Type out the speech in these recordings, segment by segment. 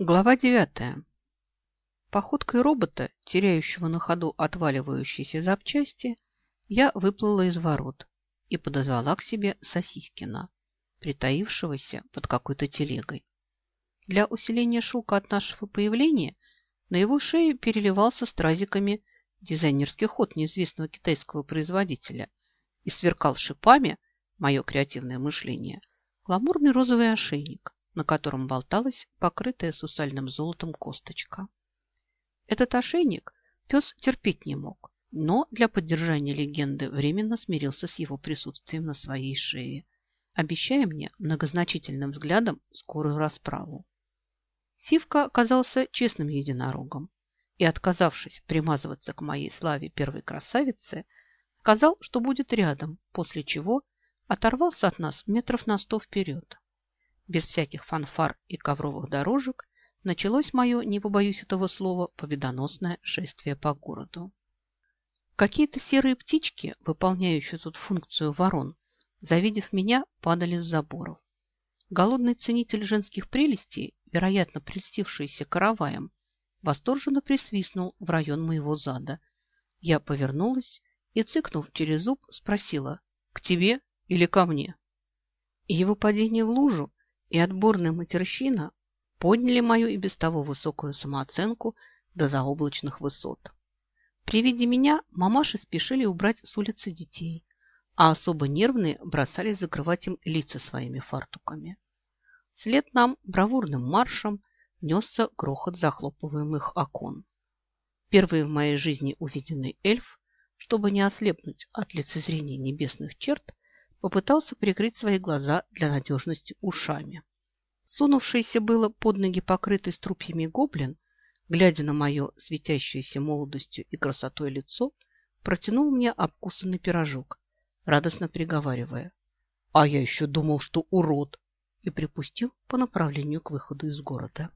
Глава девятая. Походкой робота, теряющего на ходу отваливающиеся запчасти, я выплыла из ворот и подозвала к себе Сосискина, притаившегося под какой-то телегой. Для усиления шока от нашего появления на его шее переливался стразиками дизайнерский ход неизвестного китайского производителя и сверкал шипами, мое креативное мышление, гламурный розовый ошейник, на котором болталась покрытая сусальным золотом косточка. Этот ошейник пес терпеть не мог, но для поддержания легенды временно смирился с его присутствием на своей шее, обещая мне многозначительным взглядом скорую расправу. Сивка оказался честным единорогом и, отказавшись примазываться к моей славе первой красавицы, сказал, что будет рядом, после чего оторвался от нас метров на сто вперед без всяких фанфар и ковровых дорожек, началось мое, не побоюсь этого слова, победоносное шествие по городу. Какие-то серые птички, выполняющие тут функцию ворон, завидев меня, падали с заборов. Голодный ценитель женских прелестей, вероятно, прельстившийся караваем, восторженно присвистнул в район моего зада. Я повернулась и, цыкнув через зуб, спросила, «К тебе или ко мне?» Его падение в лужу и отборная матерщина подняли мою и без того высокую самооценку до заоблачных высот. При виде меня мамаши спешили убрать с улицы детей, а особо нервные бросались закрывать им лица своими фартуками. След нам бравурным маршем несся грохот захлопываемых окон. Первый в моей жизни увиденный эльф, чтобы не ослепнуть от лицезрения небесных черт, попытался прикрыть свои глаза для надежности ушами. Сунувшийся было под ноги покрытый струпьями гоблин, глядя на мое светящееся молодостью и красотой лицо, протянул мне обкусанный пирожок, радостно приговаривая. «А я еще думал, что урод!» и припустил по направлению к выходу из города.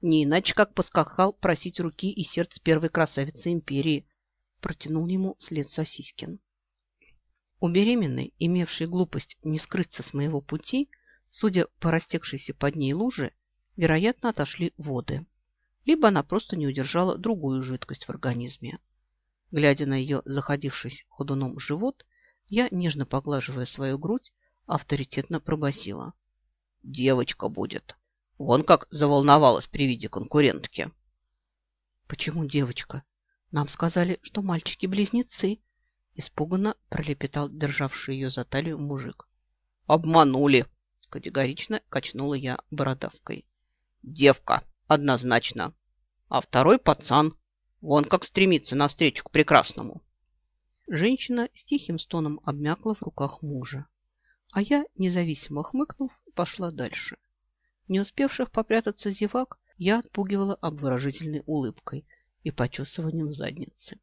Не иначе, как поскакал просить руки и сердце первой красавицы империи, протянул ему след Сосискин. У беременной, имевшей глупость не скрыться с моего пути, судя по растекшейся под ней луже, вероятно, отошли воды. Либо она просто не удержала другую жидкость в организме. Глядя на ее заходившись ходуном живот, я, нежно поглаживая свою грудь, авторитетно пробасила. «Девочка будет. Вон как заволновалась при виде конкурентки». «Почему девочка? Нам сказали, что мальчики-близнецы», Испуганно пролепетал державший ее за талию мужик. «Обманули!» – категорично качнула я бородавкой. «Девка, однозначно. А второй пацан. Вон как стремится навстречу к прекрасному». Женщина с тихим стоном обмякла в руках мужа. А я, независимо хмыкнув, пошла дальше. Не успевших попрятаться зевак, я отпугивала обворожительной улыбкой и почесыванием задницы.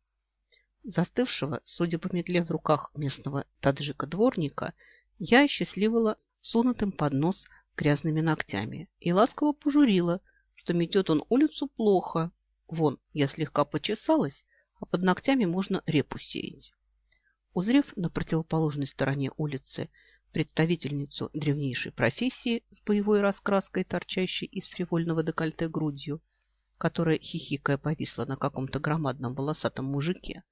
Застывшего, судя по метле в руках местного таджика-дворника, я счастливила сунутым под нос грязными ногтями и ласково пожурила, что метет он улицу плохо. Вон, я слегка почесалась, а под ногтями можно репу сеять. Узрев на противоположной стороне улицы представительницу древнейшей профессии с боевой раскраской, торчащей из фривольного декольте грудью, которая, хихикая, повисла на каком-то громадном волосатом мужике,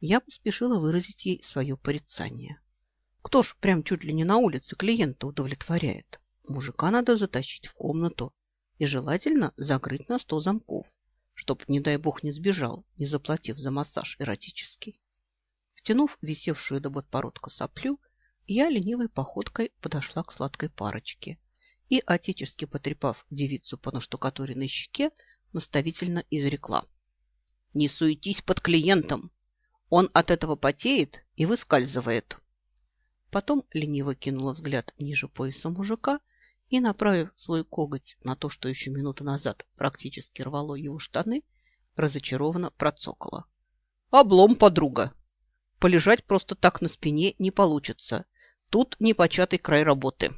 я поспешила выразить ей свое порицание. Кто ж прям чуть ли не на улице клиента удовлетворяет? Мужика надо затащить в комнату и желательно закрыть на сто замков, чтоб, не дай бог, не сбежал, не заплатив за массаж эротический. Втянув висевшую до подбородка соплю, я ленивой походкой подошла к сладкой парочке и, отечески потрепав девицу по наштукатуренной щеке, наставительно изрекла. «Не суетись под клиентом! Он от этого потеет и выскальзывает. Потом лениво кинула взгляд ниже пояса мужика и, направив свой коготь на то, что еще минуту назад практически рвало его штаны, разочарованно процокала. «Облом, подруга! Полежать просто так на спине не получится. Тут непочатый край работы».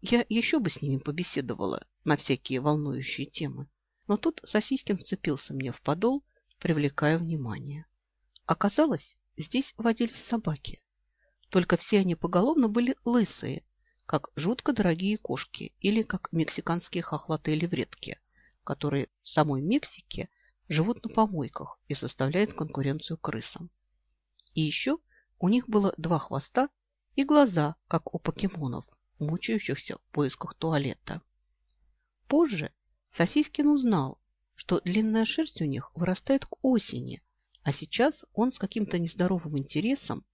Я еще бы с ними побеседовала на всякие волнующие темы, но тут Сосискин вцепился мне в подол, привлекая внимание. Оказалось, здесь водились собаки. Только все они поголовно были лысые, как жутко дорогие кошки или как мексиканские хохлатые левретки, которые в самой Мексике живут на помойках и составляют конкуренцию крысам. И еще у них было два хвоста и глаза, как у покемонов, мучающихся в поисках туалета. Позже Сосискин узнал, что длинная шерсть у них вырастает к осени, а сейчас он с каким-то нездоровым интересом,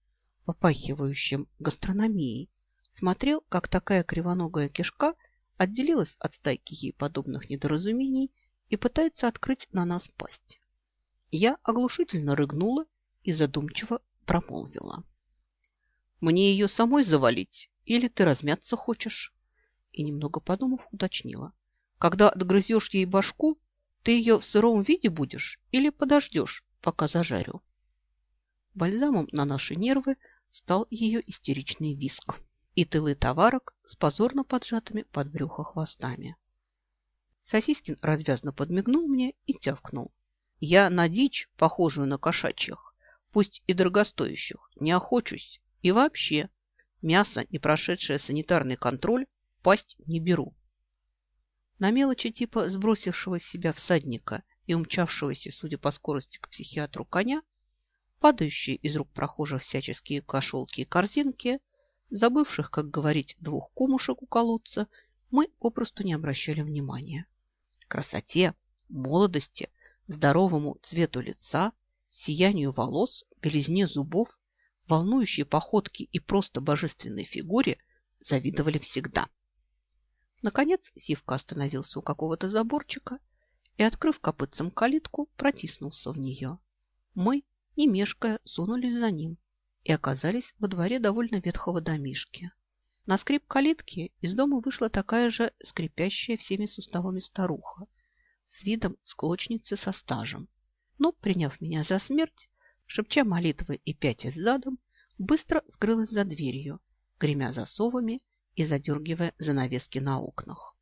попахивающим гастрономией, смотрел, как такая кривоногая кишка отделилась от стайки ей подобных недоразумений и пытается открыть на нас пасть. Я оглушительно рыгнула и задумчиво промолвила. «Мне ее самой завалить или ты размяться хочешь?» И немного подумав, уточнила. «Когда отгрызешь ей башку, ты ее в сыром виде будешь или подождешь, пока зажарю?» Бальзамом на наши нервы стал ее истеричный виск и тылы товарок с позорно поджатыми под брюхо хвостами. Сосискин развязно подмигнул мне и тявкнул. Я на дичь, похожую на кошачьих, пусть и дорогостоящих, не охочусь. И вообще, мясо, не прошедшее санитарный контроль, пасть не беру. На мелочи типа сбросившего с себя всадника и умчавшегося, судя по скорости, к психиатру коня, падающие из рук прохожих всяческие кошелки и корзинки, забывших, как говорить, двух кумушек у колодца, мы попросту не обращали внимания. Красоте, молодости, здоровому цвету лица, сиянию волос, белизне зубов, волнующей походке и просто божественной фигуре завидовали всегда. Наконец Сивка остановился у какого-то заборчика и, открыв копытцем калитку, протиснулся в нее. Мы, не мешкая, сунулись за ним и оказались во дворе довольно ветхого домишки. На скрип калитки из дома вышла такая же скрипящая всеми суставами старуха с видом склочницы со стажем. Но, приняв меня за смерть, шепча молитвы и пятясь задом, быстро скрылась за дверью, гремя засовами и задергивая занавески на окнах.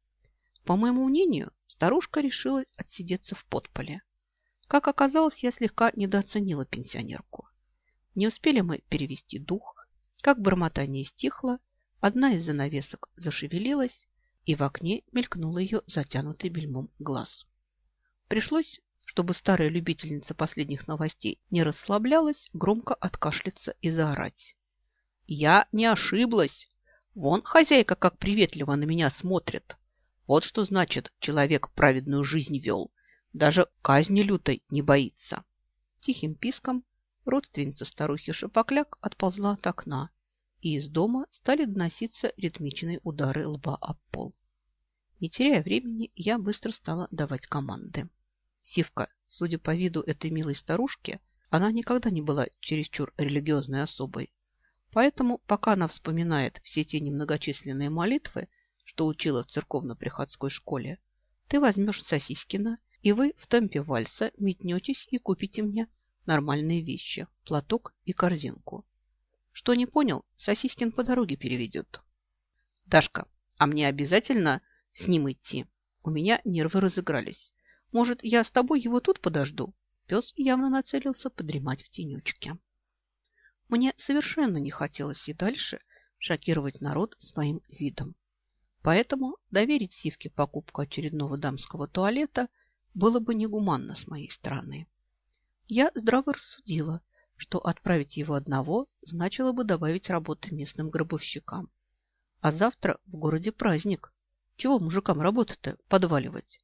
По моему мнению, старушка решила отсидеться в подполе. Как оказалось, я слегка недооценила пенсионерку. Не успели мы перевести дух, как бормотание стихло, одна из занавесок зашевелилась, и в окне мелькнул ее затянутый бельмом глаз. Пришлось, чтобы старая любительница последних новостей не расслаблялась, громко откашляться и заорать. «Я не ошиблась! Вон хозяйка как приветливо на меня смотрит! Вот что значит, человек праведную жизнь вел, даже казни лютой не боится!» Тихим писком родственница старухи Шапокляк отползла от окна, и из дома стали доноситься ритмичные удары лба об пол. Не теряя времени, я быстро стала давать команды. Сивка, судя по виду этой милой старушки, она никогда не была чересчур религиозной особой. Поэтому, пока она вспоминает все те немногочисленные молитвы, что учила в церковно-приходской школе, ты возьмешь Сосискина, и вы в темпе вальса метнетесь и купите мне нормальные вещи, платок и корзинку. Что не понял, Сосискин по дороге переведет. Дашка, а мне обязательно с ним идти? У меня нервы разыгрались. Может, я с тобой его тут подожду? Пес явно нацелился подремать в тенечке. Мне совершенно не хотелось и дальше шокировать народ своим видом. Поэтому доверить Сивке покупку очередного дамского туалета было бы негуманно с моей стороны. Я здраво рассудила, что отправить его одного значило бы добавить работы местным гробовщикам. А завтра в городе праздник. Чего мужикам работы-то подваливать?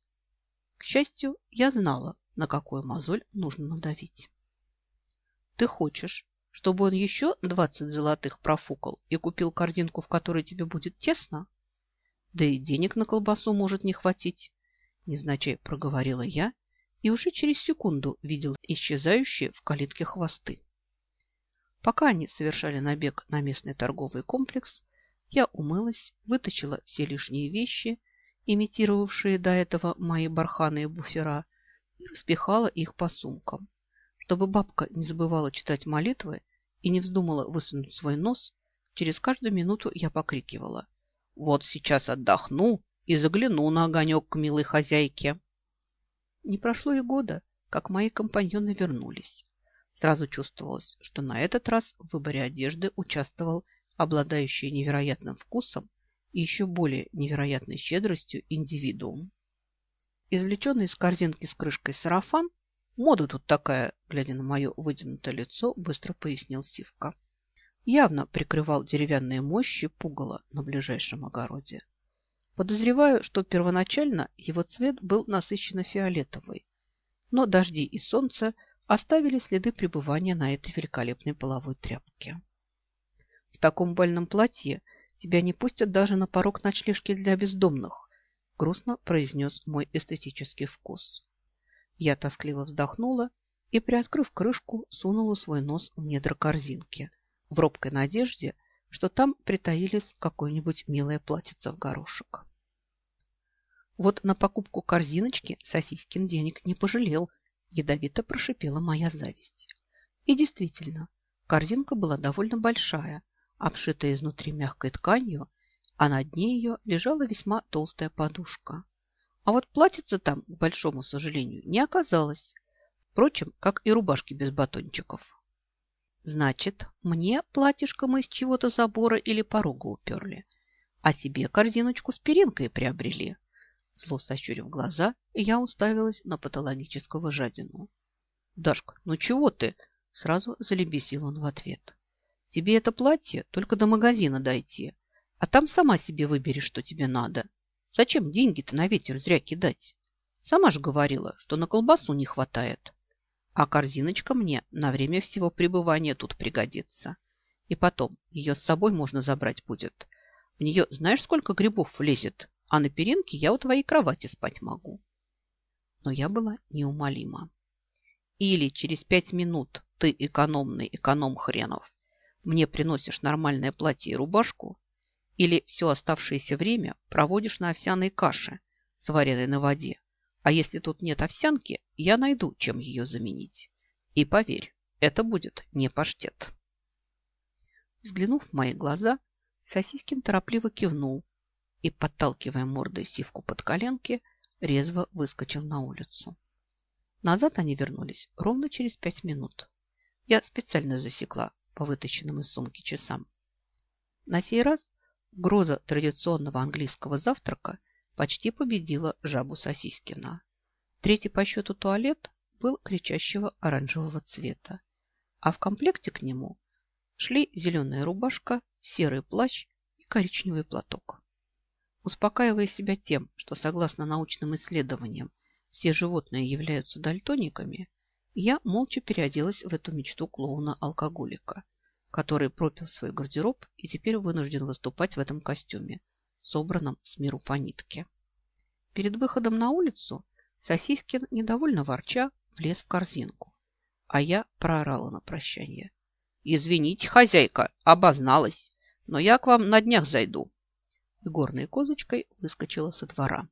К счастью, я знала, на какую мозоль нужно надавить. Ты хочешь, чтобы он еще двадцать золотых профукал и купил корзинку, в которой тебе будет тесно? Да и денег на колбасу может не хватить, незначай проговорила я и уже через секунду видел исчезающие в калитке хвосты. Пока они совершали набег на местный торговый комплекс, я умылась, вытащила все лишние вещи, имитировавшие до этого мои барханы и буфера, и распихала их по сумкам. Чтобы бабка не забывала читать молитвы и не вздумала высунуть свой нос, через каждую минуту я покрикивала. «Вот сейчас отдохну и загляну на огонек к милой хозяйке». Не прошло и года, как мои компаньоны вернулись. Сразу чувствовалось, что на этот раз в выборе одежды участвовал обладающий невероятным вкусом и еще более невероятной щедростью индивидуум. извлеченный из корзинки с крышкой сарафан, мода тут такая, глядя на мое вытянутое лицо, быстро пояснил Сивка. Явно прикрывал деревянные мощи пугало на ближайшем огороде. Подозреваю, что первоначально его цвет был насыщенно фиолетовый, но дожди и солнце оставили следы пребывания на этой великолепной половой тряпке. В таком бальном платье тебя не пустят даже на порог ночлежки для бездомных, грустно произнес мой эстетический вкус. Я тоскливо вздохнула и, приоткрыв крышку, сунула свой нос в недра корзинки, в робкой надежде, что там притаились какое-нибудь милое платьице в горошек. Вот на покупку корзиночки Сосискин денег не пожалел, ядовито прошипела моя зависть. И действительно, корзинка была довольно большая, обшитая изнутри мягкой тканью, а на дне ее лежала весьма толстая подушка. А вот платьица там, к большому сожалению, не оказалось. Впрочем, как и рубашки без батончиков. Значит, мне платьишко мы из чего-то забора или порога уперли, а себе корзиночку с перинкой приобрели. Зло сощурив глаза, я уставилась на патологического жадину. «Дашка, ну чего ты?» Сразу залебесил он в ответ. «Тебе это платье только до магазина дойти, а там сама себе выбери, что тебе надо. Зачем деньги-то на ветер зря кидать? Сама же говорила, что на колбасу не хватает. А корзиночка мне на время всего пребывания тут пригодится. И потом, ее с собой можно забрать будет. В нее знаешь, сколько грибов влезет? а на перинке я у твоей кровати спать могу. Но я была неумолима. Или через пять минут ты, экономный эконом хренов, мне приносишь нормальное платье и рубашку, или все оставшееся время проводишь на овсяной каше, сваренной на воде. А если тут нет овсянки, я найду, чем ее заменить. И поверь, это будет не паштет. Взглянув в мои глаза, Сосискин торопливо кивнул и, подталкивая мордой сивку под коленки, резво выскочил на улицу. Назад они вернулись ровно через пять минут. Я специально засекла по вытащенным из сумки часам. На сей раз гроза традиционного английского завтрака почти победила жабу Сосискина. Третий по счету туалет был кричащего оранжевого цвета, а в комплекте к нему шли зеленая рубашка, серый плащ и коричневый платок. Успокаивая себя тем, что согласно научным исследованиям все животные являются дальтониками, я молча переоделась в эту мечту клоуна-алкоголика, который пропил свой гардероб и теперь вынужден выступать в этом костюме, собранном с миру по нитке. Перед выходом на улицу Сосискин, недовольно ворча, влез в корзинку, а я проорала на прощание. «Извините, хозяйка, обозналась, но я к вам на днях зайду и горной козочкой выскочила со двора.